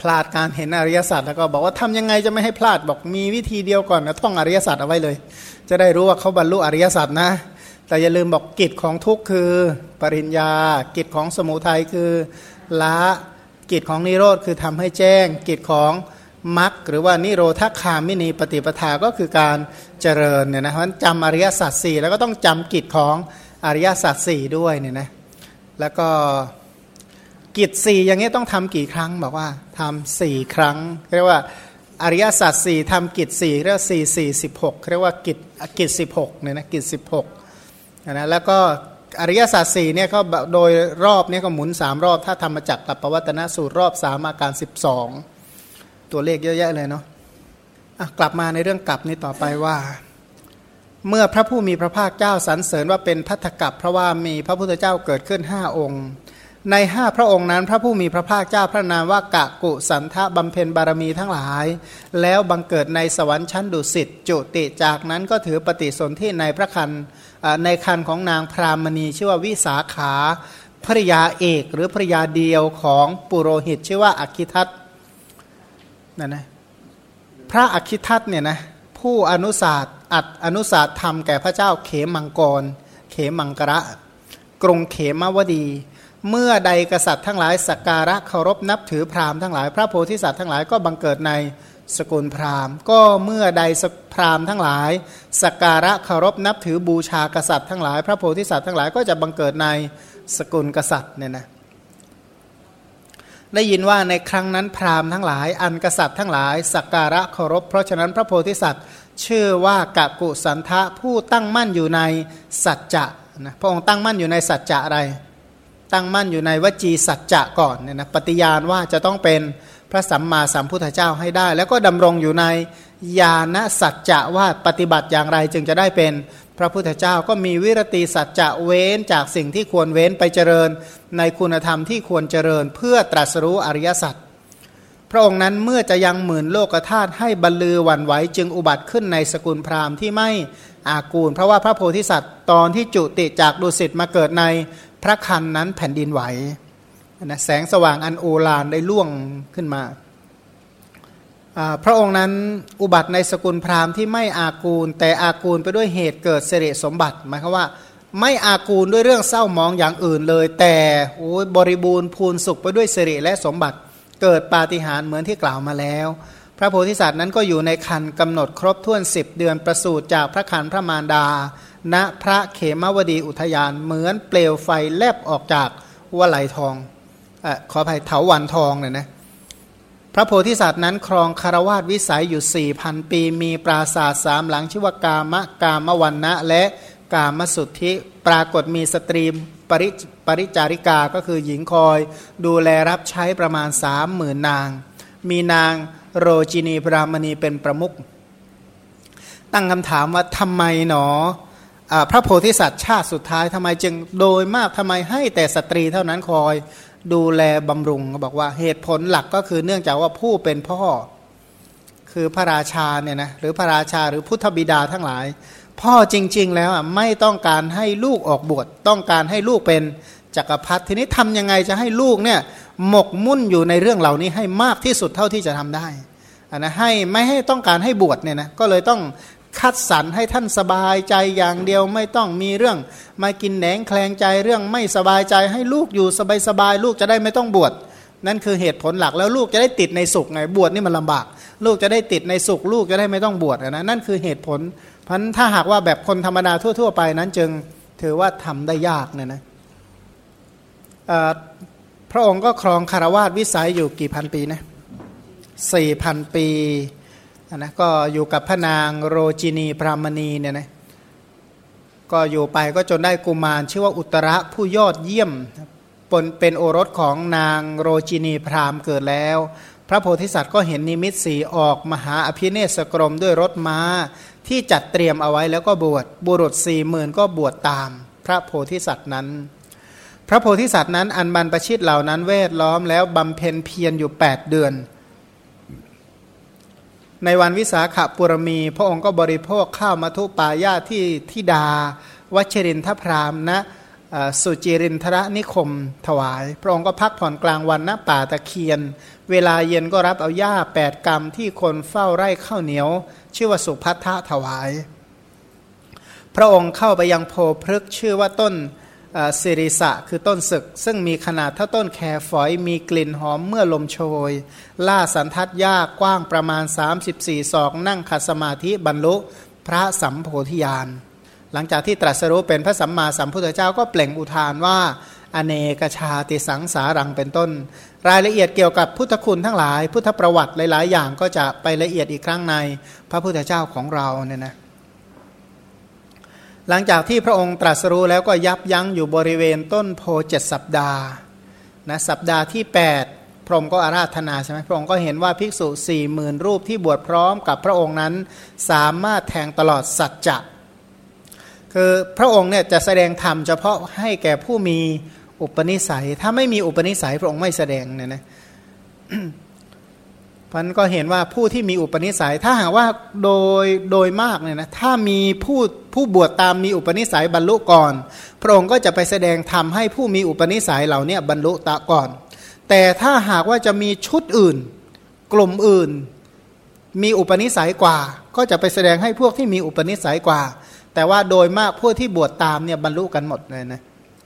พลาดการเห็นอริยสัจแล้วก็บอกว่าทำยังไงจะไม่ให้พลาดบอกมีวิธีเดียวก่อนนะท่องอริยสัจเอาไว้เลย จะได้รู้ว่าเขาบรรลุอริยสัจนะ แต่อย่าลืมบอกกิจของทุกข์คือปริญญา กิจของสมุทัยคือละกิจของนิโรธคือทำให้แจ้ง กิจของมรรคหรือว่านิโรธคามินีปฏิปทาก็คือการเจริญเนี่ยนะเพราะจำอริยสัจสี่แล้วก็ต้องจำกิจของอริยสัจสี่ด้วยเนี่ยนะแล้วก็ กิจสี่อย่างนี้ต้องทำกี่ครั้งบอกว่าทำสี่ครั้ง เรียกว่าอริยสัจสี่ทำกิจสี่เรียกว่าสี่สี่สิบหกเรียกว่ากิจกิจสิบหกเนี่ยนะกิจสิบหกนะแล้วก็อริยสัจสี่เนี่ยก็โดยรอบเนี่ยก็หมุนสามรอบ ถ้าทำมาจากกับปวัตนสูตรรอบสามอาการสิบสองตัวเลขเยอะแยะเลยเนาะะกลับมาในเรื่องกลับนี้ต่อไปว่า เมื่อพระผู้มีพระภาคเจ้าสรรเสริญว่าเป็นพัทธกับเพราะว่ามีพระพุทธเจ้าเกิดขึ้นห้าองค์ ในห้าพระองค์นั้น พระผู้มีพระภาคเจ้าพระนามว่ากะกุสันทะบำเพ็ญบารมีทั้งหลาย แล้วบังเกิดในสวรรค์ชั้นดุสิตจุติจากนั้นก็ถือปฏิสนธิในพระคันในคันของนางพรามณีชื่อว่าวิสาขาภริยาเอกหรือภริยาเดียวของปุโรหิตชื่อว่าอักขิทัตนั่นนะพระอักขิทัตเนี่ยนะผู้อนุสาสอัดอนุสาสธรรมแก่พระเจ้าเขมังกร เขมังกระ กรุงเขมวดี เมื่อใดกษัตริย์ทั้งหลายสักการะเคารพนับถือพราหมณ์ทั้งหลาย พระโพธิสัตว์ทั้งหลายก็บังเกิดในสกุลพราหมณ์ ก็เมื่อใดพราหมณ์ทั้งหลายสักการะเคารพนับถือบูชากษัตริย์ทั้งหลาย พระโพธิสัตว์ทั้งหลายก็จะบังเกิดในสกุลกษัตริย์เนี่ยนะได้ยินว่าในครั้งนั้นพราหมณ์ทั้งหลายอันกษัตริย์ทั้งหลายสักการะเคารพ เพราะฉะนั้นพระโพธิสัตว์ชื่อว่ากะกุสันทะผู้ตั้งมั่นอยู่ในสัจจะนะพระองค์ตั้งมั่นอยู่ในสัจจะอะไร ตั้งมั่นอยู่ในวจีสัจจะก่อนเนี่ยนะปฏิญาณว่าจะต้องเป็นพระสัมมาสัมพุทธเจ้าให้ได้ แล้วก็ดำรงอยู่ในญาณสัจจะว่าปฏิบัติอย่างไรจึงจะได้เป็นพระพุทธเจ้าก็มีวิรติสัจจะเว้นจากสิ่งที่ควรเว้นไปเจริญ ในคุณธรรมที่ควรเจริญเพื่อตรัสรู้อริยสัจพระองค์นั้นเมื่อจะยังหมื่นโลกธาตุให้บรรลือหวั่นไหวจึงอุบัติขึ้นในสกุลพราหมณ์ที่ไม่อากูล เพราะว่าพระโพธิสัตว์ตอนที่จุติจากดุสิตมาเกิดใน พระคันนั้นแผ่นดินไหวนะแสงสว่างอันโอฬารได้ล่วงขึ้นมา พระองค์นั้นอุบัติในสกุลพราหมณ์ที่ไม่อากูล แต่อากูลไปด้วยเหตุเกิดเสริสมบัติหมายความว่า ไม่อากูลด้วยเรื่องเศร้ามองอย่างอื่นเลย แต่โอ้บริบูรณ์พูนสุขไปด้วยเสริและสมบัติ เกิดปาฏิหาริย์เหมือนที่กล่าวมาแล้ว พระโพธิสัตว์นั้นก็อยู่ในคันกำหนดครบถ้วนสิบเดือนประสูติจากพระคันพระมารดา ณพระเขมวดีอุทยานเหมือนเปลวไฟแลบออกจากวะไหลทองอขออภัยเถาวันทองเนี่ยนะพระโพธิสัตว์นั้นครองคารวาสวิสัยอยู่สี่พันปี มีปราศาสตร์สามหลังชื่อว่ากามะกามวันนะและกามสุทธิปรากฏมีสตรีปริปริจาริกาก็คือหญิงคอย ดูแลรับใช้ประมาณสามหมื่นนาง มีนางโรจินีพราหมณีเป็นประมุขตั้งคำถามว่าทำไมหนอ พระโพธิสัตว์ชาติสุดท้ายทำไมจึงโดยมากทำไมให้แต่สตรีเท่านั้นคอยดูแลบำรุงบอกว่าเหตุผลหลักก็คือเนื่องจากว่าผู้เป็นพ่อ คือพระราชาเนี่ยนะหรือพระราชาหรือพุทธบิดาทั้งหลาย พ่อจริง ๆ แล้วอะไม่ต้องการให้ลูกออกบวชต้องการให้ลูกเป็นจักรพรรดิทีนี้ทำยังไงจะให้ลูกเนี่ยหมกมุ่นอยู่ในเรื่องเหล่านี้ให้มากที่สุดเท่าที่จะทำได้อันนะให้ไม่ให้ต้องการให้บวชเนี่ยนะก็เลยต้อง คัดสรรให้ท่านสบายใจอย่างเดียวไม่ต้องมีเรื่อง มากินแหนงแคลงใจเรื่องไม่สบายใจให้ลูกอยู่สบายสบายลูกจะได้ไม่ต้องบวชนั่นคือเหตุผลหลักแล้วลูกจะได้ติดในสุขไงบวชนี่มันลำบาก ลูกจะได้ติดในสุข ลูกจะได้ไม่ต้องบวชนะนั่นคือเหตุผล เพราะถ้าหากว่าแบบคนธรรมดาทั่ว ๆ ไปนั้นจึงถือว่าทำได้ยากเนี่ยนะพระองค์ก็ครองคารวาสวิสัยอยู่กี่พันปีนะสี่พันปี นะก็อยู่กับพระนางโรจินีพรามณีเนี่ยนะก็อยู่ไปก็จนได้กุมารชื่อว่าอุตระผู้ยอดเยี่ยมปนเป็นโอรสของนางโรจินีพรามเกิดแล้ว พระโพธิสัตว์ก็เห็นนิมิตสีออกมหาอภิเนศกรมด้วยรถม้าที่จัดเตรียมเอาไว้แล้วก็บวชบุรุษสี่หมื่นก็บวชตาม พระโพธิสัตว์นั้น พระโพธิสัตว์นั้นอันบรรพชิตเหล่านั้นเวทล้อมแล้วบำเพ็ญเพียรอยู่ 8 เดือน ในวันวิสาขบุรมี พระองค์ก็บริโภคข้าวมัทุปายาที่ทิดา วัชรินทพรามณนะสุจิรินทรนิคมถวาย พระองค์ก็พักผ่อนกลางวันณป่าตะเคียน เวลาเย็นก็รับเอาหญ้าแปดกรรมที่คนเฝ้าไร่ข้าวเหนียว ชื่อว่าสุพัทธะถวาย พระองค์เข้าไปยังโพพฤกชื่อว่าต้น สิริสะคือต้นศึก ซึ่งมีขนาดเท่าต้นแครฝอยมีกลิ่นหอมเมื่อลมโชย ล่าสันทัดยากกว้างประมาณ 34 ศอก นั่งขัดสมาธิบรรลุพระสัมโพธิญาณหลังจากที่ตรัสรู้เป็นพระสัมมาสัมพุทธเจ้าก็เปล่งอุทานว่า อเนกชาติสังสารังเป็นต้น รายละเอียดเกี่ยวกับพุทธคุณทั้งหลาย พุทธประวัติหลาย ๆ อย่างก็จะไปละเอียดอีกครั้งในพระพุทธเจ้าของเราเนี่ยนะ หลังจากที่พระองค์ตรัสรู้แล้วก็ยับยั้งอยู่บริเวณต้นโพเจ็ดสัปดาห์นะสัปดาห์ที่ 8 พระองค์ก็อาราธนาใช่ไหมพระองค์ก็เห็นว่าภิกษุสี่หมื่นรูปที่บวชพร้อมกับพระองค์นั้น สามารถแทงตลอดสัจจะคือพระองค์เนี่ยจะแสดงธรรมเฉพาะให้แก่ผู้มีอุปนิสัย ถ้าไม่มีอุปนิสัยพระองค์ไม่แสดงเนี่ยนะพันก็เห็นว่าผู้ที่มีอุปนิสัยถ้าหากว่าโดยโดยมากเนี่ยนะถ้ามีผู้ ผู้บวชตามมีอุปนิสัยบรรลุก่อน พระองค์ก็จะไปแสดงธรรมให้ผู้มีอุปนิสัยเหล่านี้บรรลุตะก่อน แต่ถ้าหากว่าจะมีชุดอื่น กลุ่มอื่น มีอุปนิสัยกว่า ก็จะไปแสดงให้พวกที่มีอุปนิสัยกว่า แต่ว่าโดยมากพวกที่บวชตามเนี่ยบรรลุกันหมดเลยนะ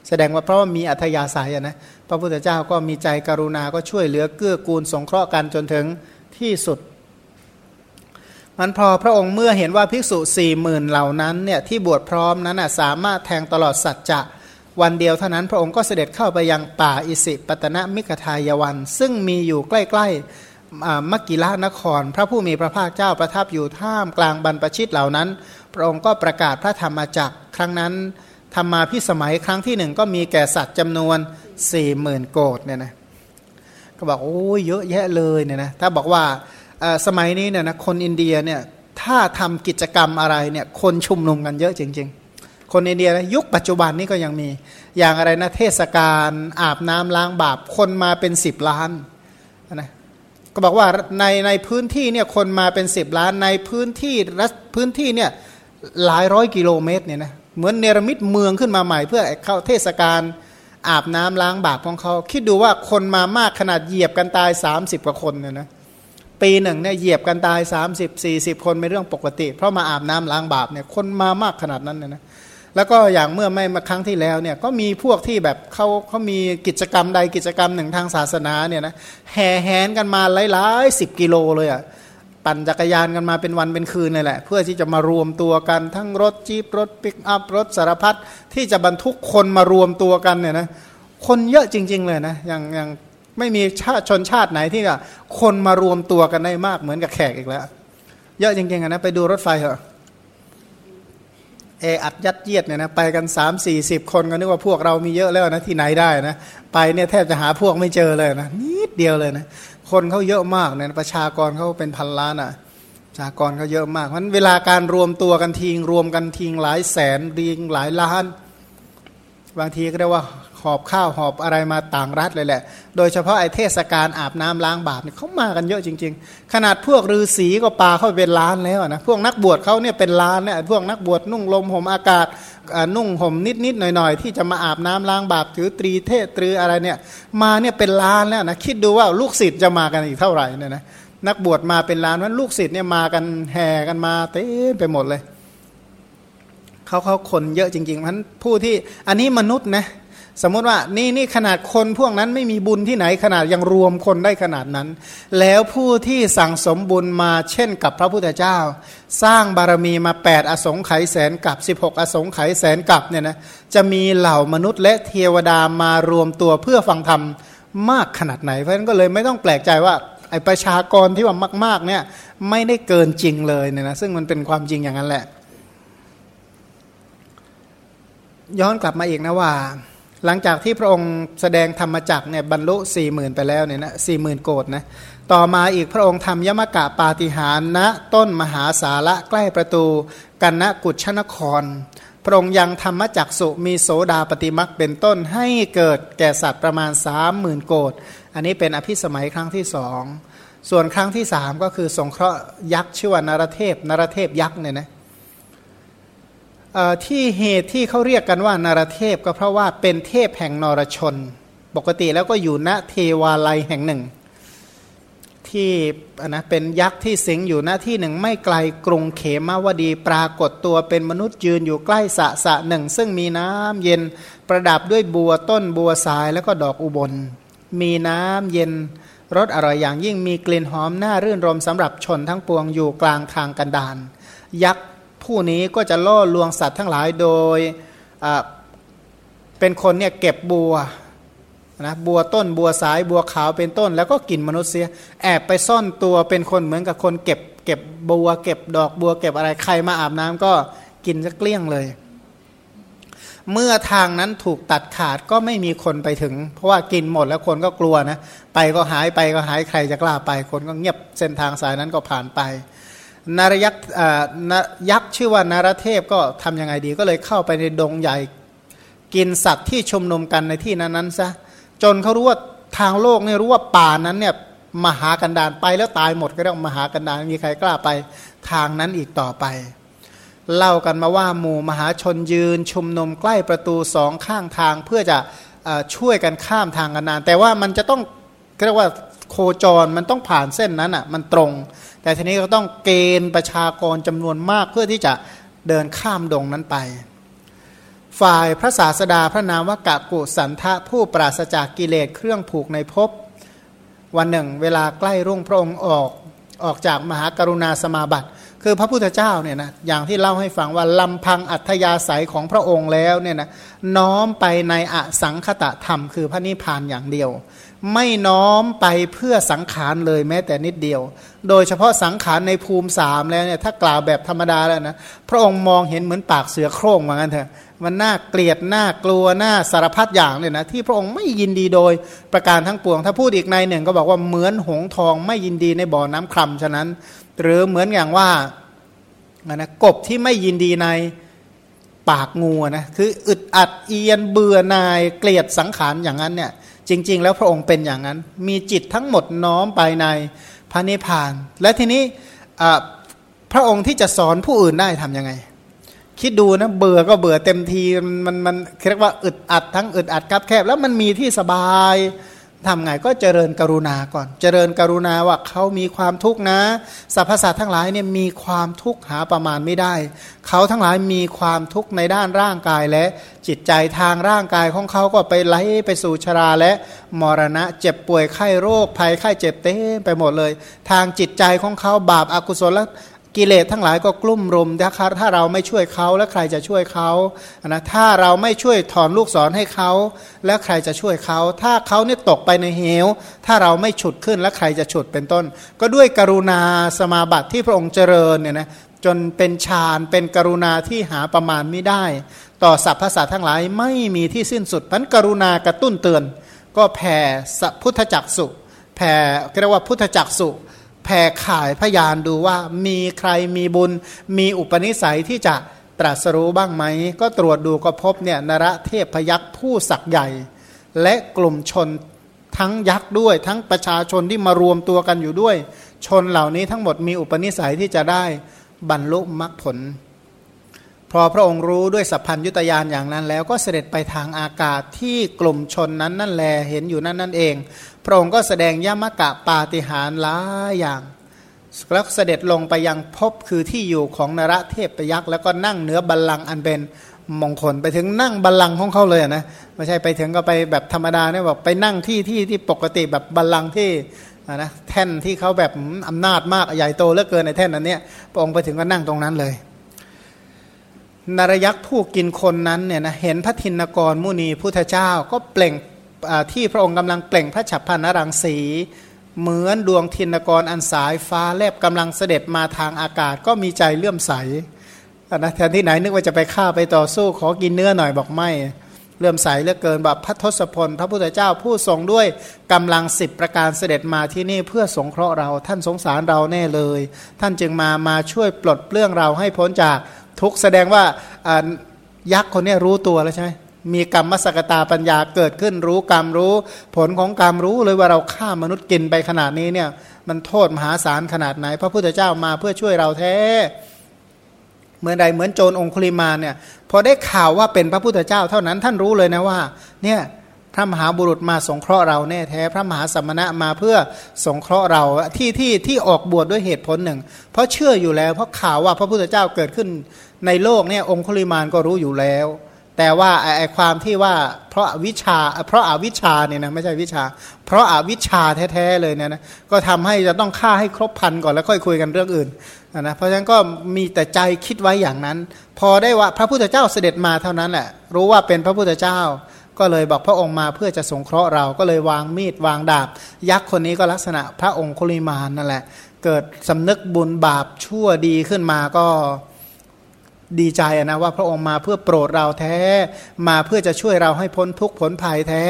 แสดงว่าเพราะว่ามีอัธยาศัยนะพระพุทธเจ้าก็มีใจกรุณาก็ช่วยเหลือเกื้อกูลสงเคราะห์กันจนถึงที่สุด มันพอพระองค์เมื่อเห็นว่าภิกษุสี่หมื่นเหล่านั้นเนี่ยที่บวชพร้อมนั้นสามารถแทงตลอดสัจจะวันเดียวเท่านั้นพระองค์ก็เสด็จเข้าไปยังป่าอิสิปตนมิกทายวัน ซึ่งมีอยู่ใกล้ๆมักกิลานคร พระผู้มีพระภาคเจ้าประทับอยู่ท่ามกลางบรรพชิตเหล่านั้น พระองค์ก็ประกาศพระธรรมจักรครั้งนั้นธรรมาพิสมัยครั้งที่หนึ่งก็มีแก่สัตว์จำนวนสี่หมื่นโกดเนี่ยนะก็บอกโอ้ยเยอะแยะเลยเนี่ยนะถ้าบอกว่า สมัยนี้เนี่ยนะคนอินเดียเนี่ยถ้าทำกิจกรรมอะไรเนี่ยคนชุมนุมกันเยอะจริง ๆ คนอินเดียนะยุคปัจจุบันนี้ก็ยังมีอย่างอะไรนะเทศกาลอาบน้ำล้างบาปคนมาเป็นสิบล้านนะก็บอกว่าในในพื้นที่เนี่ยคนมาเป็นสิบล้านในพื้นที่รัพื้นที่เนี่ยหลายร้อยกิโลเมตรเนี่ยนะเหมือนเนรมิตเมืองขึ้นมาใหม่ เพื่อเข้าเทศกาลอาบน้ำล้างบาปของเขา คิดดูว่าคนมามากขนาดเหยียบกันตาย 30 กว่าคนเนี่ยนะ ปีหนึ่งเนี่ยเหยียบกันตาย 30 40 คนเป็นเรื่องปกติ เพราะมาอาบน้ำล้างบาปเนี่ยคนมามากขนาดนั้นเนี่ยนะแล้วก็อย่างเมื่อไม่มาครั้งที่แล้วเนี่ยก็มีพวกที่แบบเขาเขามีกิจกรรมใดกิจกรรมหนึ่งทางศาสนาเนี่ยนะแห่แหนกันมาหลายๆสิบกิโลเลยอะ่ะปั่นจักรยานกันมาเป็นวันเป็นคืนเลยแหละ เพื่อที่จะมารวมตัวกันทั้งรถจีบรถปิกอัพรถสารพัดที่จะบรรทุกคนมารวมตัวกันเนี่ยนะคนเยอะจริง ๆ เลยนะอย่างอย่าง ไม่มีชาติชนชาติไหนที่คนมารวมตัวกันได้มากเหมือนกับแขกอีกแล้ว เยอะจริงๆนะไปดูรถไฟเหรอเออัดยัดเยียดเนี่ยนะไปกันสามสี่สิบคนก็นึกว่าพวกเรามีเยอะแล้วนะที่ไหนได้นะไปเนี่ยแทบจะหาพวกไม่เจอเลยนะนิดเดียวเลยนะคนเขาเยอะมากเนี่ยประชากรเขาเป็นพันล้านอะประชากรเขาเยอะมากเพราะเวลาการรวมตัวกันทีงรวมกันทีงหลายแสนดีงหลายล้าน บางทีก็เรียกว่า อบข้าวหอบอะไรมาต่างรัฐเลยแหละ โดยเฉพาะไอเทศกาลอาบน้ำล้างบาปเนี่ยเขามากันเยอะจริง ๆ ขนาดพวกฤาษีก็ปาเข้าเป็นล้านแล้วนะพวกนักบวชเขาเนี่ยเป็นล้านเนี่ยพวกนักบวชนุ่งลมห่มอากาศนุ่งห่มนิดๆหน่อยๆ ที่จะมาอาบน้ำล้างบาปถือตรีเทศตรีอะไรเนี่ยมาเนี่ยเป็นล้านแล้วนะคิดดูว่าลูกศิษย์จะมากันอีกเท่าไหร่เนี่ยนะนักบวชมาเป็นล้านว่าลูกศิษย์เนี่ยมากันแห่กันมาเต็มไปหมดเลยเขาเขาคนเยอะจริงๆเพราะผู้ที่อันนี้มนุษย์นะ สมมติว่านี่นี่ขนาดคนพวกนั้นไม่มีบุญที่ไหนขนาดยังรวมคนได้ขนาดนั้น แล้วผู้ที่สั่งสมบุญมาเช่นกับพระพุทธเจ้า สร้างบารมีมา 8 อสงไขยแสนกับ 16 อสงไขยแสนกับเนี่ยนะจะมีเหล่ามนุษย์และเทวดามารวมตัวเพื่อฟังธรรมมากขนาดไหน เพราะฉะนั้นก็เลยไม่ต้องแปลกใจว่าไอประชากรที่ว่ามากๆเนี่ยไม่ได้เกินจริงเลยเนี่ยนะซึ่งมันเป็นความจริงอย่างนั้นแหละ ย้อนกลับมาอีกนะว่า หลังจากที่พระองค์แสดงธรรมจักเนี่ยบรรลุสี่หมื่นไปแล้วเนี่ยนะสี่หมื่นโกดนะต่อมาอีกพระองค์ทำยมกะปาฏิหารณต้นมหาสาระใกล้ประตูกันนะกุชนคร พระองค์ยังธรรมจักสุมีโสดาปฏิมักเป็นต้นให้เกิดแก่สัตว์ประมาณสามหมื่นโกดอันนี้เป็นอภิสมัยครั้งที่สองส่วนครั้งที่สามก็คือสงเคราะห์ยักษ์ชื่อว่านารเทพนารเทพยักษ์เนี่ยนะ ที่เหตุที่เขาเรียกกันว่านารเทพก็เพราะว่าเป็นเทพแห่งนรชน ปกติแล้วก็อยู่ณเทวาลัยแห่งหนึ่ง ที่นะเป็นยักษ์ที่สิงอยู่ณที่หนึ่งไม่ไกลกรุงเขมาวดีปรากฏตัวเป็นมนุษย์ยืนอยู่ใกล้สะสะหนึ่ง ซึ่งมีน้ำเย็นประดับด้วยบัวต้นบัวสายแล้วก็ดอกอุบล มีน้ำเย็นรสอร่อยอย่างยิ่งมีกลิ่นหอมน่ารื่นรมสำหรับชนทั้งปวงอยู่กลางทางกันดานยักษ์ ผู้นี้ก็จะล่อลวงสัตว์ทั้งหลายโดยเป็นคนเนี่ยเก็บบัวนะบัวต้นบัวสายบัวขาวเป็นต้น แล้วก็กินมนุษย์เสียแอบไปซ่อนตัวเป็นคนเหมือนกับคนเก็บเก็บบัว เก็บดอกบัว เก็บอะไรใครมาอาบน้ำก็กินจะเกลี้ยงเลย เมื่อทางนั้นถูกตัดขาดก็ไม่มีคนไปถึง เพราะว่ากินหมดแล้วคนก็กลัวนะ ไปก็หายไปก็หายใครจะกล้าไปคนก็เงียบเส้นทางสายนั้นก็ผ่านไป นารยักษ์ยักษ์ชื่อว่านารเทพก็ทํำยังไงดี ก็เลยเข้าไปในดงใหญ่กินสัตว์ที่ชุมนุมกันในที่นั้นนั้นซะจนเขารู้ว่าทางโลกเนี่ยรู้ว่าป่านั้นเนี่ยมหากันดานไปแล้วตายหมดก็เรียกมหากันดานมีใครกล้าไปทางนั้นอีกต่อไป เล่ากันมาว่าหมู่มหาชนยืน ชุมนุมใกล้ประตูสองข้างทางเพื่อจะช่วยกันข้ามทางกันนาน แต่ว่ามันจะต้องเรียกว่า โคจรมันต้องผ่านเส้นนั้นอะมันตรง แต่ทีนี้ก็ต้องเกณฑ์ประชากรจำนวนมากเพื่อที่จะเดินข้ามดงนั้นไป ฝ่ายพระศาสดาพระนามว่ากะกุสันทะผู้ปราศจากกิเลสเครื่องผูกในภพวันหนึ่ง เวลาใกล้รุ่งพระองค์ออกออกจากมหากรุณาสมาบัติ คือพระพุทธเจ้าเนี่ยนะอย่างที่เล่าให้ฟังว่าลำพังอัธยาศัยของพระองค์แล้วเนี่ยนะน้อมไปในอสังคตะธรรม คือพระนิพพานอย่างเดียว ไม่น้อมไปเพื่อสังขารเลยแม้แต่นิดเดียว โดยเฉพาะสังขารในภูมิสามแล้วเนี่ยถ้ากล่าวแบบธรรมดาแล้วนะพระองค์มองเห็นเหมือนปากเสือโคร่งเหมือนกันเถอะมันน่าเกลียดน่ากลัวน่าสารพัดอย่างเลยนะที่พระองค์ไม่ยินดีโดยประการทั้งปวง ถ้าพูดอีกในหนึ่งก็บอกว่าเหมือนหงทองไม่ยินดีในบ่อน้ำคร่ำฉะนั้น หรือเหมือนอย่างว่านะกบที่ไม่ยินดีในปากงูนะคืออึดอัดเอียนเบื่อนายเกลียดสังขารอย่างนั้นเนี่ย จริง ๆ แล้วพระองค์เป็นอย่างนั้น มีจิตทั้งหมดน้อมไปในพระนิพพาน และทีนี้พระองค์ที่จะสอนผู้อื่นได้ทํำยังไง คิดดูนะเบื่อก็เบื่อเต็มทีมันมันเรียกว่าอึดอัดทั้งอึดอัดกับแคบ แล้วมันมีที่สบาย ทำไงก็เจริญกรุณาก่อน เจริญกรุณาว่าเขามีความทุกข์นะสรรพสัตว์ทั้งหลายเนี่ยมีความทุกข์หาประมาณไม่ได้ เขาทั้งหลายมีความทุกข์ในด้านร่างกายและจิตใจทางร่างกายของเขาก็ไปไหลไปสู่ชราและมรณะ เจ็บป่วยไข้โรคภัยไข้เจ็บเต้ไปหมดเลย ทางจิตใจของเขาบาปอากุศล กิเลสทั้งหลายก็กลุ่มรุมถ้าถ้าเราไม่ช่วยเขาแล้วใครจะช่วยเขานะถ้าเราไม่ช่วยถอนลูกศรให้เขาแล้วใครจะช่วยเขา ถ้าเขาเนี่ยตกไปในเหว ถ้าเราไม่ฉุดขึ้นแล้วใครจะฉุดเป็นต้น ก็ด้วยกรุณาสมาบัติที่พระองค์เจริญเนี่ยนะจนเป็นฌานเป็นกรุณาที่หาประมาณไม่ได้ ต่อสรรพสัตว์ทั้งหลายไม่มีที่สิ้นสุดพันกรุณากระตุ้นเตือน ก็แผ่พุทธจักสุแผ่เรียกว่าพุทธจักสุ แผ่ข่ายพยานดูว่ามีใครมีบุญ มีอุปนิสัยที่จะตรัสรู้บ้างไหม ก็ตรวจดูก็พบเนี่ยนระเทพพยักษ์ผู้ศักใหญ่ และกลุ่มชนทั้งยักษ์ด้วย ทั้งประชาชนที่มารวมตัวกันอยู่ด้วย ชนเหล่านี้ทั้งหมดมีอุปนิสัยที่จะได้บรรลุมรรคผล พอพระองค์รู้ด้วยสัพพัญยุตยานอย่างนั้นแล้วก็เสด็จไปทางอากาศที่กลุ่มชนนั้นนั่นแลเห็นอยู่นั่นนั่นเอง พระองค์ก็แสดงยมกะปาติหารหลายอย่าง แล้วเสด็จลงไปยังพบคือที่อยู่ของนรเทพยักษ์แล้วก็นั่งเหนือบัลลังก์อันเป็นมงคลไปถึงนั่งบัลลังก์ของเขาเลยนะไม่ใช่ไปถึงก็ไปแบบธรรมดาเนี่ยบอกไปนั่งที่ที่ที่ปกติแบบบัลลังก์ที่นะแท่นที่เขาแบบอำนาจมากใหญ่โตเหลือเกินในแท่นนั้นเนี่ยพระองค์ไปถึงก็นั่งตรงนั้นเลย นารยักษ์ผู้กินคนนั้นเนี่ยนะเห็นพระทินกรมุนีพุทธเจ้าก็เปล่ง ที่พระองค์กำลังเปล่งพระฉับพันรังสี เหมือนดวงทินกรอันสายฟ้าแลบกำลังเสด็จมาทางอากาศก็มีใจเลื่อมใสนะแทนที่ไหนนึกว่าจะไปฆ่าไปต่อสู้ขอกินเนื้อหน่อยบอกไม่เลื่อมใสเหลือเกินแบบพระทศพล พระพุทธเจ้าผู้ทรงด้วยกำลังสิบประการเสด็จมาที่นี่เพื่อสงเคราะห์เราท่านสงสารเราแน่เลย ท่านจึงมามาช่วยปลดเปลื้องเราให้พ้นจากทุกแสดงว่ายักษ์คนนี้รู้ตัวแล้วใช่ไหม มีกรรมมสกตาปัญญาเกิดขึ้นรู้กรรมรู้ ผลของกรรมรู้เลยว่าเราฆ่ามนุษย์กินไปขนาดนี้เนี่ยมันโทษมหาศาลขนาดไหน พระพุทธเจ้ามาเพื่อช่วยเราแท้เหมือนใดเหมือนโจรองคุลิมาเนี่ยพอได้ข่าวว่าเป็นพระพุทธเจ้าเท่านั้นท่านรู้เลยนะว่า เนี่ยพระมหาบุรุษมาสงเคราะห์เราแน่แท้ พระมหาสมณะมาเพื่อสงเคราะห์เราที่ที่ที่ออกบวชดด้วยเหตุผลหนึ่ง เพราะเชื่ออยู่แล้วเพราะข่าวว่าพระพุทธเจ้าเกิดขึ้นในโลกเนี่ยองคุลิมานก็รู้อยู่แล้ว แต่ว่าไอความที่ว่าเพราะวิชา เพราะอาวิชาเนี่ยนะไม่ใช่วิชา เพราะอาวิชาแท้ๆเลยเนี่ยนะก็ทำให้จะต้องฆ่าให้ครบพันก่อนแล้วค่อยคุยกันเรื่องอื่นนะเพราะฉะนั้นก็มีแต่ใจคิดไว้อย่างนั้น พอได้ว่าพระพุทธเจ้าเสด็จมาเท่านั้นแหละรู้ว่าเป็นพระพุทธเจ้า ก็เลยบอกพระองค์มาเพื่อจะสงเคราะห์เราก็เลยวางมีดวางดาบ ยักษ์คนนี้ก็ลักษณะพระองค์คุลิมานนั่นแหละ เกิดสำนึกบุญบาปชั่วดีขึ้นมาก็ ดีใจนะว่าพระองค์มาเพื่อโปรดเราแท้ มาเพื่อจะช่วยเราให้พ้นทุกข์ผลภัยแท้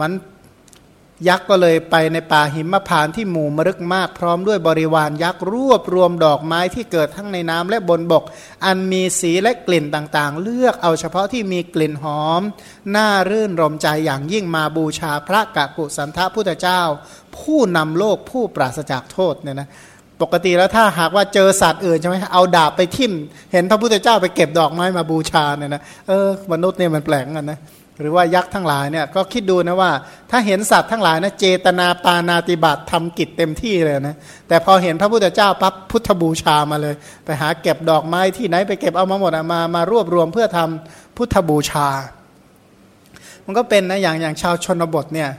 มันยักษ์ก็เลยไปในป่าหิมพานที่หมู่มรึกมากพร้อมด้วยบริวารยักษ์รวบรวมดอกไม้ที่เกิดทั้งในน้ำและบนบก อันมีสีและกลิ่นต่างๆ เลือกเอาเฉพาะที่มีกลิ่นหอม น่ารื่นรมใจอย่างยิ่งมาบูชาพระกะกุสันทะพุทธเจ้า ผู้นำโลกผู้ปราศจากโทษเนี่ยนะ ปกติแล้วถ้าหากว่าเจอสัตว์อื่นใช่ไหมเอาดาบไปทิ่ม เห็นพระพุทธเจ้าไปเก็บดอกไม้มาบูชาเนี่ยนะเออมนุษย์เนี่ยมันแปลกกันนะหรือว่ายักษ์ทั้งหลายเนี่ยก็คิดดูนะว่า ถ้าเห็นสัตว์ทั้งหลายนะเจตนาปานาติบาตทำกิจเต็มที่เลยนะแต่พอเห็นพระพุทธเจ้าปั๊บพุทธบูชามาเลย ไปหาเก็บดอกไม้ที่ไหนไปเก็บเอามาหมดมามารวบรวมเพื่อทำพุทธบูชา มันก็เป็นนะอย่างอย่างชาวชนบทเนี่ย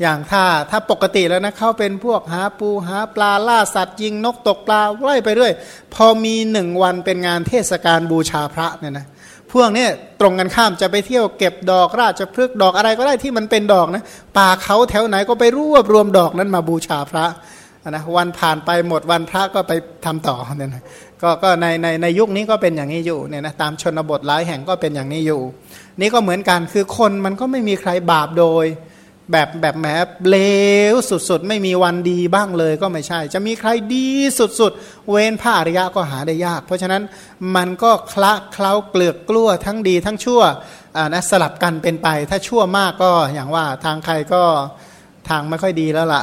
อย่างถ้าถ้าปกติแล้วนะเขาเป็นพวกหาปูหาปลาล่าสัตว์ยิงนกตกปลาไล่ไปเรื่อย พอมีหนึ่งวันเป็นงานเทศกาลบูชาพระเนี่ยนะพวกนี้ตรงกันข้ามจะไปเที่ยวเก็บดอกราชพฤกษ์ดอกอะไรก็ได้ที่มันเป็นดอกนะป่าเขาแถวไหนก็ไปรวบรวมดอกนั้นมาบูชาพระนะวันผ่านไปหมดวันพระก็ไปทำต่อเนี่ยนะก็ก็ในในในยุคนี้ก็เป็นอย่างนี้อยู่เนี่ยนะตามชนบทหลายแห่งก็เป็นอย่างนี้อยู่ นี่ก็เหมือนกันคือคนมันก็ไม่มีใครบาปโดย แบบแบบแหมเลวสุดๆ ไม่มีวันดีบ้างเลยก็ไม่ใช่ จะมีใครดีสุดๆ เว้นพระอริยะก็หาได้ยาก เพราะฉะนั้นมันก็คละเคล้าเกลือกกลั้วทั้งดีทั้งชั่วนะสลับกันเป็นไป ถ้าชั่วมากก็อย่างว่าทางใครก็ทางไม่ค่อยดีแล้วล่ะ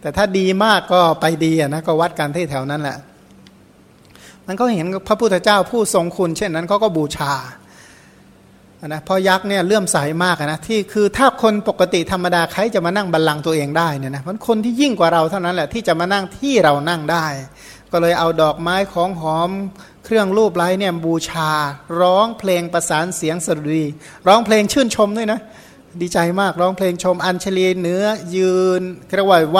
แต่ถ้าดีมากก็ไปดีนะก็วัดกันที่แถวนั้นแหละมันก็เห็นพระพุทธเจ้าผู้ทรงคุณ เช่นนั้นเขาก็บูชา นะเพราะยักษ์เนี่ยเลื่อมใสมากนะที่คือถ้าคนปกติธรรมดาใครจะมานั่งบัลลังก์ตัวเองได้เนี่ยนะเพราะคนที่ยิ่งกว่าเราเท่านั้นแหละที่จะมานั่งที่เรานั่งได้ ก็เลยเอาดอกไม้ของหอม เครื่องรูปไล้เนี่ยบูชา ร้องเพลงประสานเสียงสดุดี ร้องเพลงชื่นชมด้วยนะดีใจมากร้องเพลงชมอัญชลีเนื้อยืนเรียกว่าไหว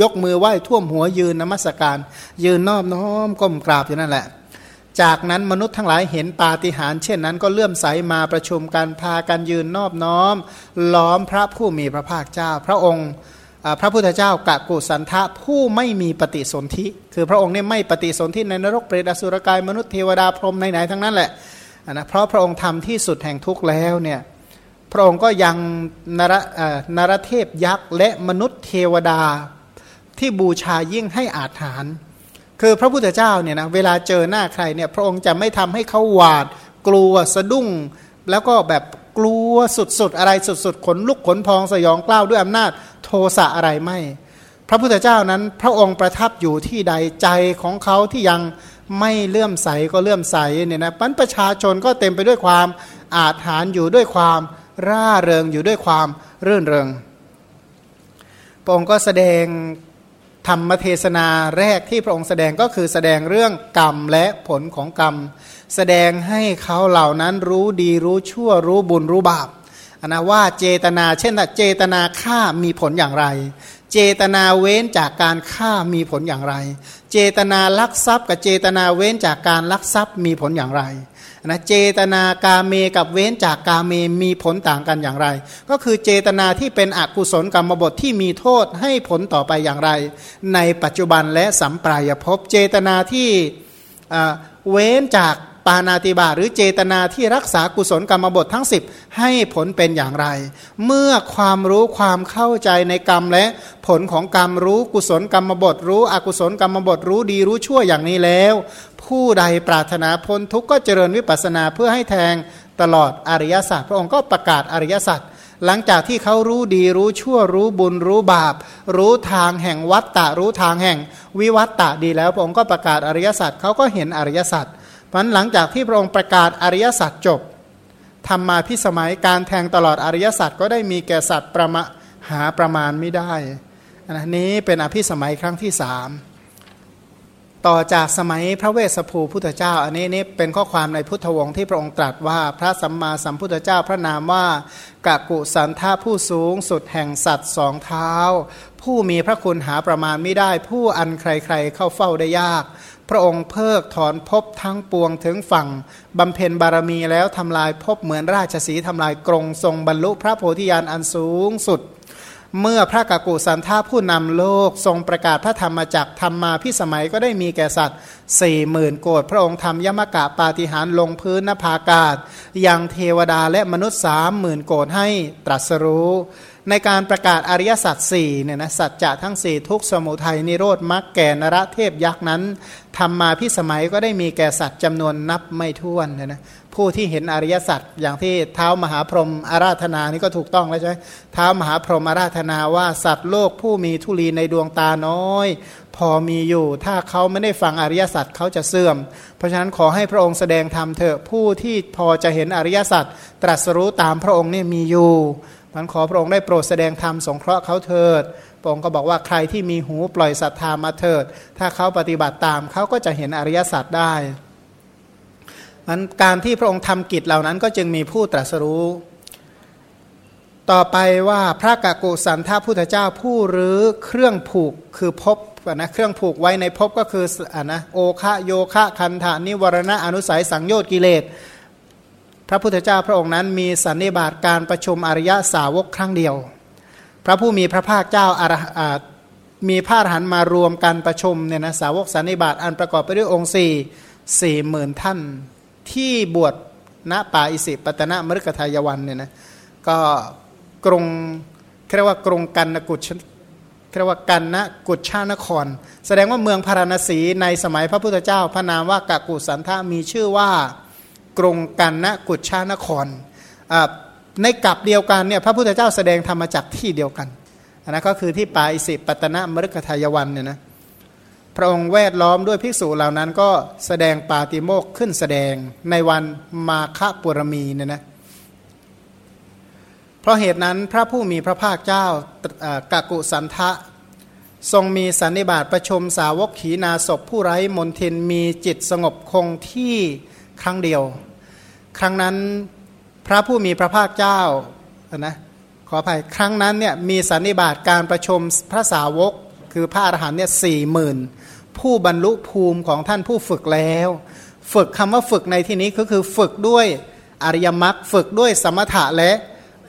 ยกมือไหว้ท่วมหัวยืนนมัสการ ยืนนอบน้อมก้มกราบอยู่นั่นแหละ จากนั้นมนุษย์ทั้งหลายเห็นปาฏิหาริย์เช่นนั้นก็เลื่อมใสมาประชุมกันพากันยืนนอบน้อม ล้อมพระผู้มีพระภาคเจ้า พระองค์พระพุทธเจ้ากะกุสันทะผู้ไม่มีปฏิสนธิ คือพระองค์เนี่ยไม่ปฏิสนธิในนรกเปรตอสุรกายมนุษย์เทวดาพรหมไหนๆทั้งนั้นแหละนะเพราะพระองค์ทำที่สุดแห่งทุกข์แล้วเนี่ยพระองค์ก็ยังนรนรเทพยักษ์และมนุษย์เทวดาที่บูชายิ่งให้อาถรรพ์ คือพระพุทธเจ้าเนี่ยนะเวลาเจอหน้าใครเนี่ยพระองค์จะไม่ทำให้เขาหวาด กลัวสะดุ้ง แล้วก็แบบกลัวสุดๆ อะไรสุดๆ ขนลุกขนพองสยองกล้าวด้วยอำนาจโทสะอะไรไม่ พระพุทธเจ้านั้นพระองค์ประทับอยู่ที่ใดใจของเขาที่ยังไม่เลื่อมใสก็เลื่อมใสเนี่ยนะปันประชาชนก็เต็มไปด้วยความอาถรรพ์อยู่ด้วยความร่าเริงอยู่ด้วยความรื่นเริงพระองค์ก็แสดง ธรรมเทศนาแรกที่พระองค์แสดงก็คือแสดงเรื่องกรรมและผลของกรรม แสดงให้เขาเหล่านั้นรู้ดีรู้ชั่วรู้บุญรู้บาปอนะว่าเจตนา เช่นเจตนาฆ่ามีผลอย่างไร เจตนาเว้นจากการฆ่ามีผลอย่างไร เจตนาลักทรัพย์กับเจตนาเว้นจากการลักทรัพย์มีผลอย่างไร นะเจตนากาเมกับเว้นจากกาเมมีผลต่างกันอย่างไร ก็คือเจตนาที่เป็นอกุศลกรรมบทที่มีโทษให้ผลต่อไปอย่างไร ในปัจจุบันและสัมปรายภพเจตนาที่เว้นจากปานาติบาหรือเจตนาที่รักษากุศลกรรมบททั้ง 10 ให้ผลเป็นอย่างไร เมื่อความรู้ความเข้าใจในกรรมและผลของกรรมรู้กุศลกรรมบทรู้อกุศลกรรมบทรู้ดีรู้ชั่วอย่างนี้แล้ว ผู้ใดปรารถนาพ้นทุกข์ก็เจริญวิปัสสนาเพื่อให้แทงตลอดอริยสัจพระองค์ก็ประกาศอริยสัจหลังจากที่เขารู้ดีรู้ชั่วรู้บุญรู้บาป รู้ทางแห่งวัตตะรู้ทางแห่ง วิวัตตะดีแล้วพระองค์ก็ประกาศอริยสัจเขาก็เห็นอริยสัจเพราะหลังจากที่พระองค์ประกาศอริยสัจจบทำมาพิสมัยการแทงตลอดอริยสัจก็ได้มีแก่สัตว์ประมาหาประมาณไม่ได้อันนี้เป็นอภิสมัยครั้งที่สาม ต่อจากสมัยพระเวสสภูพุทธเจ้า อันนี้นี่เป็นข้อความในพุทธวงศ์ที่พระองค์ตรัสว่าพระสัมมาสัมพุทธเจ้าพระนามว่ากะกุสันทาผู้สูงสุดแห่งสัตว์สองเท้า ผู้มีพระคุณหาประมาณไม่ได้ ผู้อันใครๆเข้าเฝ้าได้ยาก พระองค์เพิกถอนภพทั้งปวงถึงฝั่งบำเพ็ญบารมีแล้วทำลายภพเหมือนราชสีทำลายกรงทรงบรรลุพระโพธิญาณอันสูงสุด เมื่อพระกากุสันท่าผู้นำโลกทรงประกาศพระธรรมจักธรรมมาพิสมัยก็ได้มีแก่สัตว์สี่หมื่นโกดพระองค์ทำยมกะปาฏิหารลงพื้นนภากาศยังเทวดาและมนุษย์สามหมื่นโกดให้ตรัสรู้ ในการประกาศอริยสัจสี่เนี่ยนะสัจจะทั้งสี่ทุกสมุทัยนิโรธมรรคแก่นระเทพยักษ์นั้นทำมาพิสมัยก็ได้มีแก่สัตว์จำนวนนับไม่ถ้วนเนะนะ ผู้ที่เห็นอริยสัจอย่างที่เท้ามหาพรหมอาราธนานี่ก็ถูกต้องแล้วใช่ไหมเท้ามหาพรหมอาราธนาว่าสัตว์โลกผู้มีทุลีในดวงตาน้อย พอมีอยู่ ถ้าเขาไม่ได้ฟังอริยสัจเขาจะเสื่อม เพราะฉะนั้นขอให้พระองค์แสดงธรรมเถอะผู้ที่พอจะเห็นอริยสัจตรัสรู้ตามพระองค์นี่มีอยู่มันขอพระองค์ได้โปรดแสดงธรรมสงเคราะห์เขาเถิดพระองค์ก็บอกว่าใครที่มีหูปล่อยศรัทธามาเถิด ถ้าเขาปฏิบัติตามเขาก็จะเห็นอริยสัจได้ มันการที่พระองค์ทำกิจเหล่านั้นก็จึงมีผู้ตรัสรู้ ต่อไปว่าพระกะกุสันทาพุทธเจ้าผู้รื้อเครื่องผูกคือพบนะเครื่องผูกไว้ในพบก็คืออ่านะโอคะโยคะคันธานิวรณะอนุสัยสังโยชน์กิเลสพระพุทธเจ้าพระองค์นั้นมีสันนิบาตการประชุมอริยสาวกครั้งเดียว พระผู้มีพระภาคเจ้าอารมีพระอรหันมารวมกันประชุมเนี่ยนะสาวกสันนิบาตอันประกอบไปด้วยองค์สี่สี่หมื่นท่าน ที่บวชณป่าอิสิปตนะมฤคทายวันเนี่ยนะก็กรงเรียกว่ากรงกันนกุชเรียกว่ากันนะกุชานคร แสดงว่าเมืองพาราณสีในสมัยพระพุทธเจ้า พระนามว่ากากุสันทามีชื่อว่ากรงกันนะกุชานคร ในกลับเดียวกันเนี่ยพระพุทธเจ้าแสดงธรรมจักที่เดียวกันนะก็คือที่ป่าอิสิปตนะมฤคทายวันเนี่ยนะ พระองค์แวดล้อมด้วยภิกษุเหล่านั้นก็แสดงปาติโมกขึ้นแสดงในวันมาฆปุรมีเนี่ยนะเพราะเหตุนั้นพระผู้มีพระภาคเจ้ากากุสันทะ ทรงมีสันนิบาตประชมสาวกขีนาศพผู้ไร้มนทินมีจิตสงบคงที่ครั้งเดียว ครั้งนั้นพระผู้มีพระภาคเจ้านะขออภัยครั้งนั้นเนี่ยมีสันนิบาตการประชมพระสาวก คือพระอรหันต์เนี่ยสี่หมื่นผู้บรรลุภูมิของท่านผู้ฝึกแล้ว ฝึกคำว่าฝึกในที่นี้ก็คือฝึกด้วยอริยมรรคฝึกด้วยสมถะและ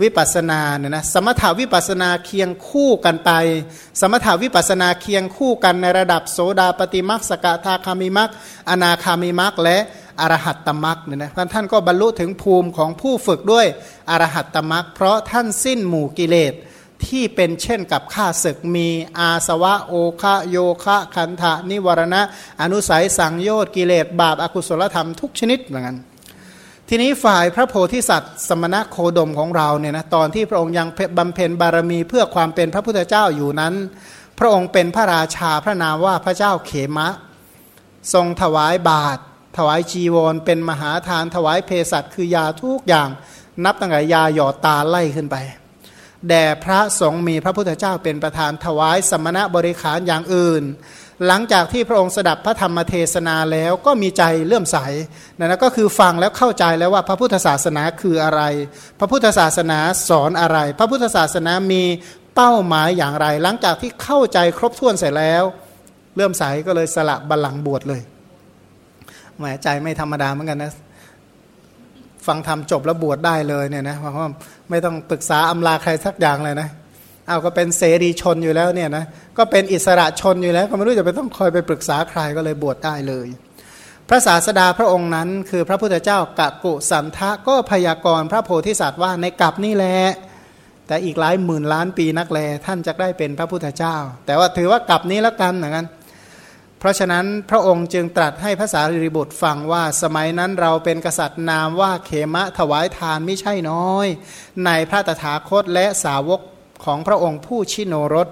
วิปัสนาเนี่ยนะสมถาวิปัสนาเคียงคู่กันไป สมถาวิปัสนาเคียงคู่กันในระดับโสดาปฏิมักสกทาคามิมักอนาคามิมักและอรหัตตมักเนี่ยนะท่านก็บรรลุถึงภูมิของผู้ฝึกด้วยอรหัตตมักเพราะท่านสิ้นหมู่กิเลส ที่เป็นเช่นกับข้าศึกมีอาสวะโอคะโยคะคันธะนิวรณะ อนุสัยสังโยชน์กิเลสบาปอากุศลธรรมทุกชนิดเหมือนกันทีนี้ฝ่ายพระโพธิสัตว์ สมณะโคดมของเราเนี่ยนะตอนที่พระองค์ยังบำเพ็ญบารมีเพื่อความเป็นพระพุทธเจ้าอยู่นั้น พระองค์เป็นพระราชาพระนามว่าพระเจ้าเขมะ ทรงถวายบาตรถวายจีวร เป็นมหาทานถวายเภสัชคือยาทุกอย่าง นับตั้งแต่ยาหยอดตาไล่ขึ้นไป แด่พระสงฆ์มีพระพุทธเจ้าเป็นประธานถวายสมณบริขารอย่างอื่น หลังจากที่พระองค์สดับพระธรรมเทศนาแล้วก็มีใจเลื่อมใสนั่นก็คือฟังแล้วเข้าใจแล้วว่าพระพุทธศาสนาคืออะไร พระพุทธศาสนาสอนอะไร พระพุทธศาสนามีเป้าหมายอย่างไร หลังจากที่เข้าใจครบถ้วนเสร็จแล้ว เลื่อมใสก็เลยสละบัลลังก์บวชเลยแหมใจไม่ธรรมดาเหมือนกันนะฟังธรรมจบแล้วบวชได้เลยเนี่ยนะเพราะว่า ไม่ต้องปรึกษาอำลาใครสักอย่างเลยนะเอาก็เป็นเสรีชนอยู่แล้วเนี่ยนะก็เป็นอิสระชนอยู่แล้ว ก็ไม่รู้จะไปต้องคอยไปปรึกษาใครก็เลยบวชได้เลย พระศาสดาพระองค์นั้น คือพระพุทธเจ้ากะกุสันทะก็พยากรณ์พระโพธิสัตว์ว่าในกับนี่แหละแต่อีกหลายหมื่นล้านปีนักแลท่านจะได้เป็นพระพุทธเจ้า แต่ว่าถือว่ากับนี้แล้วกันอย่างนั้น เพราะฉะนั้นพระองค์จึงตรัสให้ภาษาริบุตรฟังว่าสมัยนั้นเราเป็นกษัตริย์นามว่าเขมะถวายทานไม่ใช่น้อย ในพระตถาคตและสาวกของพระองค์ผู้ชิโนรส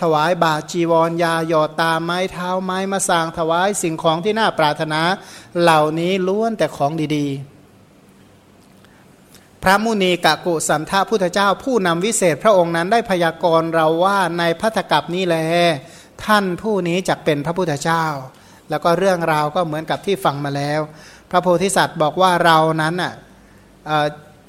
ถวายบาจีวรยาหยอดตาไม้เท้าไม้มาสางถวายสิ่งของที่น่าปรารถนา เหล่านี้ล้วนแต่ของดีๆ พระมุนีกะกุสันทาพุทธเจ้าผู้นำวิเศษพระองค์นั้นได้พยากรณ์เราว่าในพัทธกับนี้แล ท่านผู้นี้จะเป็นพระพุทธเจ้า แล้วก็เรื่องราวก็เหมือนกับที่ฟังมาแล้ว พระโพธิสัตว์บอกว่าเรานั้นอะ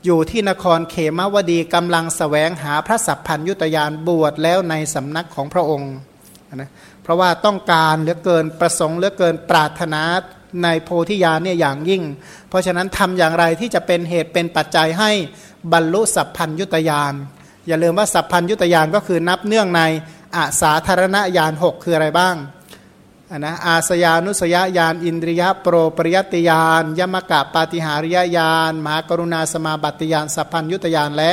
อยู่ที่นครเขมวดีกำลังสแสวงหาพระสัพพัญยุตยานบวชแล้วในสำนักของพระองค์นะเพราะว่าต้องการเหลือเกินประสงค์เหลือเกินปรารถนาในโพธิญาณเนี่ยอย่างยิ่ง เพราะฉะนั้นทำอย่างไรที่จะเป็นเหตุเป็นปัจจัยให้บรรลุสัพพัญยุตยานอย่าลืมว่าสัพพัญยุตยานก็คือนับเนื่องใน อาสาธารณญาณ6คืออะไรบ้างนะอาสยานุสยญาณอินทรียโปรปริยติยานยมกะปาติหาริยญาณมหากรุณาสมาบัติยานสัพพัญยุตยานและ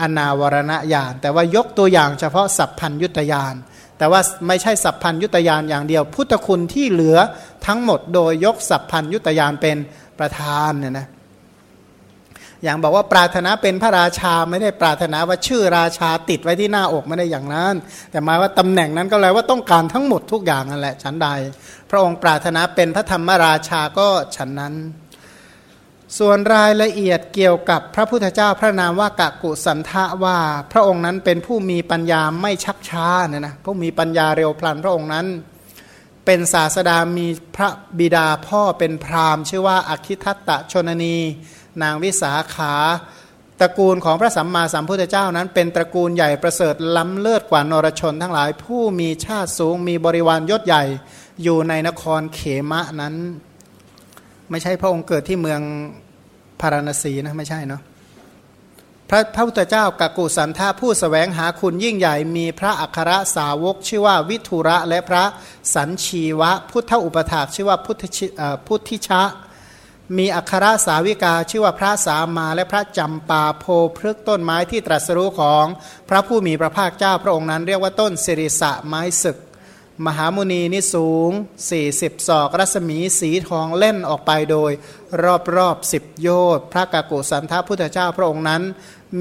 อนาวรณญาณแต่ว่ายกตัวอย่างเฉพาะสัพพัญยุตยานแต่ว่าไม่ใช่สัพพัญยุตยานอย่างเดียว พุทธคุณที่เหลือทั้งหมดโดยยกสัพพัญยุตยานเป็นประธานเนี่ยนะ อย่างบอกว่าปรารถนาเป็นพระราชาไม่ได้ปรารถนาว่าชื่อราชาติดไว้ที่หน้าอกไม่ได้อย่างนั้น แต่หมายว่าตำแหน่งนั้นก็เลยว่าต้องการทั้งหมดทุกอย่างนั่นแหละฉันใด พระองค์ปรารถนาเป็นพระธรรมราชาก็ฉันนั้น ส่วนรายละเอียดเกี่ยวกับพระพุทธเจ้าพระนามว่ากะกุสันทะว่า พระองค์นั้นเป็นผู้มีปัญญาไม่ชักช้าเนี่ยนะผู้มีปัญญาเร็วพลันพระองค์นั้นเป็นศาสดามีพระบิดาพ่อเป็นพราหมณ์ ชื่อว่าอคิทัตตะชนนี นางวิสาขาตระกูลของพระสัมมาสัมพุทธเจ้านั้นเป็นตระกูลใหญ่ประเสริฐล้ำเลิศกว่านรชนทั้งหลาย ผู้มีชาติสูงมีบริวารยศใหญ่อยู่ในนครเขมะนั้น ไม่ใช่พระองค์เกิดที่เมืองพาราณสีนะไม่ใช่เนาะพระพระพุทธเจ้ากักุสันทาผู้สแสวงหาคุณยิ่งใหญ่มีพระอัครสาวก ชื่อว่าวิทุระและพระสัญชีวะ พุทธอุปถากชื่อว่าพุทธพุทธิชะ มีอัครสาวิกาชื่อว่าพระสามาและพระจำปาโพพฤกต้นไม้ที่ตรัสรู้ของพระผู้มีพระภาคเจ้าพระองค์นั้น เรียกว่าต้นสิริสะไม้ศึก มหามุนีนี่สูง 40 ศอก รัศมีสีทองเล่นออกไปโดย รอบรอบสิบโยชน์พระกากุสันทพุทธเจ้าพระองค์นั้น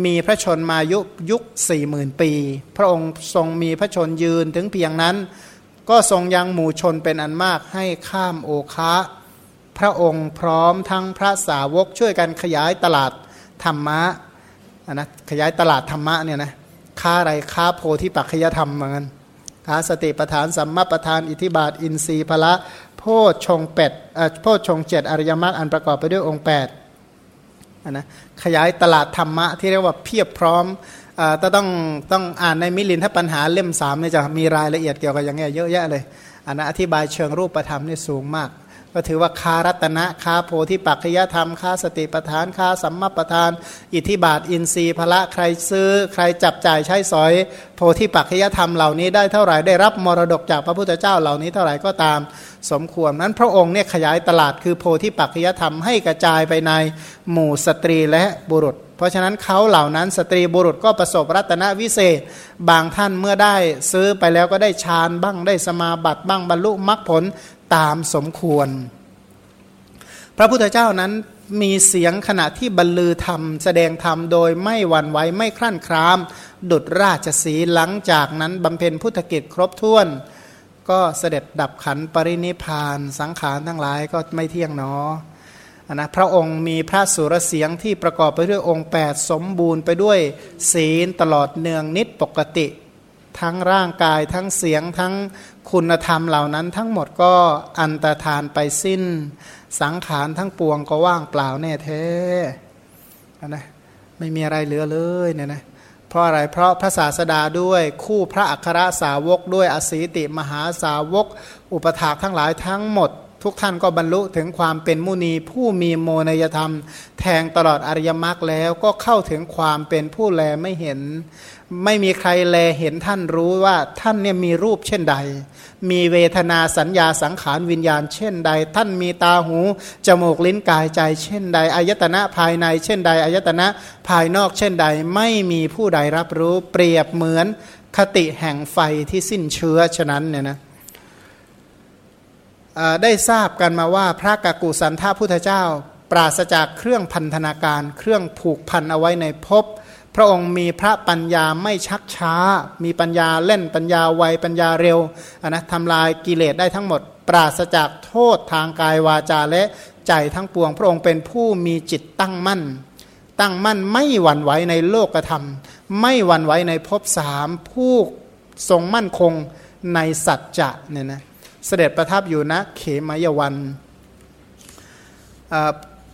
มีพระชนมายุยุคสี่หมื่นปี พระองค์ทรงมีพระชนยืนถึงเพียงนั้น ก็ทรงยังหมู่ชนเป็นอันมากให้ข้ามโอคะ พระองค์พร้อมทั้งพระสาวกช่วยกันขยายตลาดธรรมะนะขยายตลาดธรรมะเนี่ยนะค้าอะไรค้าโพธิปัจขยธรรมเหมือนกันค้าสติปทานสัมมาปทานอิทิบาท อินทรีย์พละโพชงเป็ดโพชงเจ็ดอริยมรรคอันประกอบไปด้วยองค์8นะขยายตลาดธรรมะที่เรียกว่าเพียบพร้อมต้องต้องอ่านในมิลินถ้าปัญหาเล่มสามเนี่ยจะมีรายละเอียดเกี่ยวกับอย่างเงี้ยเยอะแยะเลยอันนะอธิบายเชิงรูปธรรมนี่สูงมาก ก็ถือว่าคารัตนะคาโพธิปัจจยธรรมคาสติปทานคาสัมมาปทาน อิทธิบาทอินทรีย์พละใครซื้อใครจับจ่ายใช้สอย โพธิปัจจยธรรมเหล่านี้ได้เท่าไหร่ได้รับมรดกจากพระพุทธเจ้าเหล่านี้เท่าไหร่ก็ตามสมควรนั้นพระองค์เนี่ยขยายตลาดคือโพธิปัจจยธรรมให้กระจายไปในหมู่สตรีและบุรุษ เพราะฉะนั้นเขาเหล่านั้นสตรีบุรุษก็ประสบรัตนวิเศษ บางท่านเมื่อได้ซื้อไปแล้วก็ได้ฌานบ้างได้สมาบัติบ้างบรรลุมรรคผล ตามสมควร พระพุทธเจ้านั้นมีเสียงขณะที่บรรลือธรรม แสดงธรรมโดยไม่หวั่นไหวไม่คลั่นคราม ดุดราชสีหลังจากนั้นบำเพ็ญพุทธกิจครบถ้วน ก็เสด็จดับขันปรินิพานสังขารทั้งหลายก็ไม่เที่ยงเนาะนะพระองค์มีพระสุรเสียงที่ประกอบไปด้วยองค์ 8 สมบูรณ์ไปด้วยศีลตลอดเนืองนิดปกติ ทั้งร่างกายทั้งเสียงทั้ง คุณธรรมเหล่านั้นทั้งหมดก็อันตรธานไปสิ้น สังขารทั้งปวงก็ว่างเปล่าแน่แท้นะไม่มีอะไรเหลือเลยเนี่ยนะเพราะอะไรเพราะพระศาสดาด้วยคู่พระอัครสาวกด้วยอสีติมหาสาวก อุปถากทั้งหลายทั้งหมด ทุกท่านก็บรรลุถึงความเป็นมุนีผู้มีโมนยธรรม แทงตลอดอริยมรรคแล้วก็เข้าถึงความเป็นผู้แลไม่เห็น ไม่มีใครแลเห็นท่านรู้ว่าท่านเนี่ยมีรูปเช่นใด มีเวทนาสัญญาสังขารวิญญาณเช่นใด ท่านมีตาหูจมูกลิ้นกายใจเช่นใดอายตนะภายในเช่นใดอายตนะภายนอกเช่นใด ไม่มีผู้ใดรับรู้เปรียบเหมือนคติแห่งไฟที่สิ้นเชื้อฉะนั้นเนี่ยนะ ได้ทราบกันมาว่าพระกากุสันทาพุทธเจ้า ปราศจากเครื่องพันธนาการเครื่องผูกพันเอาไว้ในภพพระองค์มีพระปัญญาไม่ชักช้า มีปัญญาเล่นปัญญาไวปัญญาเร็วนะทำลายกิเลสได้ทั้งหมด ปราศจากโทษทางกายวาจาและใจทั้งปวง พระองค์เป็นผู้มีจิตตั้งมั่น ตั้งมั่นไม่หวั่นไหวในโลกธรรม ไม่หวั่นไหวในภพสามผู้ทรงมั่นคงในสัจจะเนี่ยนะ เสด็จประทับอยู่นะเขมยวัน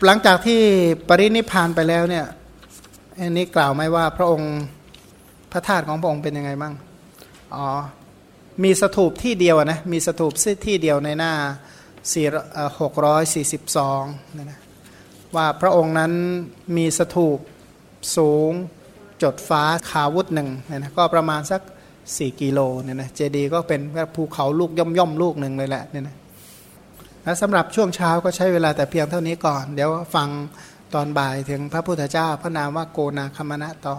หลังจากที่ปรินิพานไปแล้วเนี่ยอันนี้กล่าวไหมว่าพระองค์พระธาตุของพระองค์เป็นยังไงบ้าง อ๋อ มีสถูปที่เดียวนะ มีสถูปที่เดียวในหน้า642นะนะว่าพระองค์นั้นมีสถูปสูงจดฟ้าขาวุธหนึ่งนะก็ประมาณสัก สี่กิโลเนี่ยนะเจดีก็เป็นภูเขาลูกย่อมย่อมลูกหนึ่งเลยแหละเนี่ยนะและสำหรับช่วงเช้าก็ใช้เวลาแต่เพียงเท่านี้ก่อน เดี๋ยวฟังตอนบ่ายถึงพระพุทธเจ้าพระนามว่าโกนาคมณะต่อ